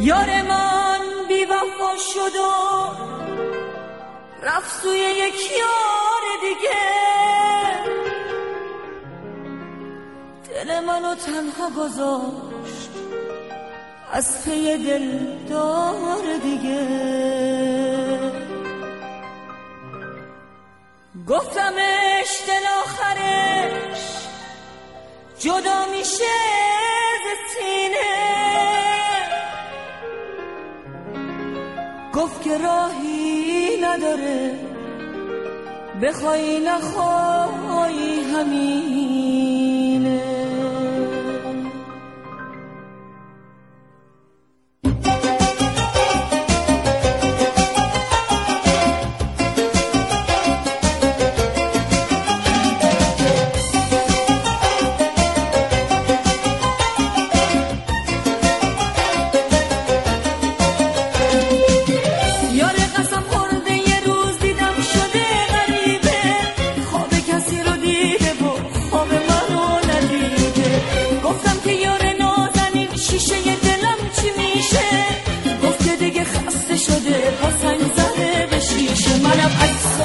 یار من بی وفا شد و رفت سوی یک یار دیگه. دل منو تنها گذاشت از پی دل دار دیگه. گفتمش دل آخرش جدا میشه ز سینه. گفت که راهی نداره بخوای نخوای همینه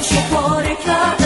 paso por el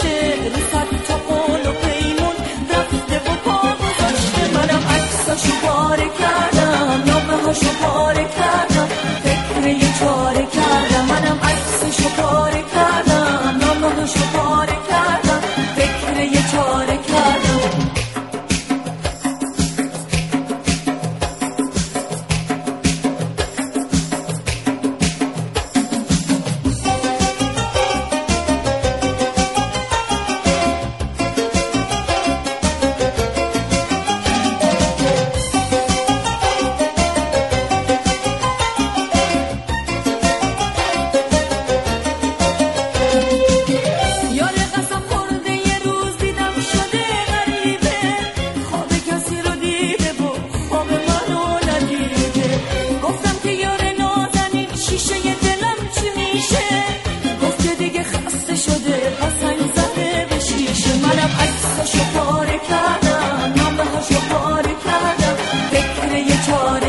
one.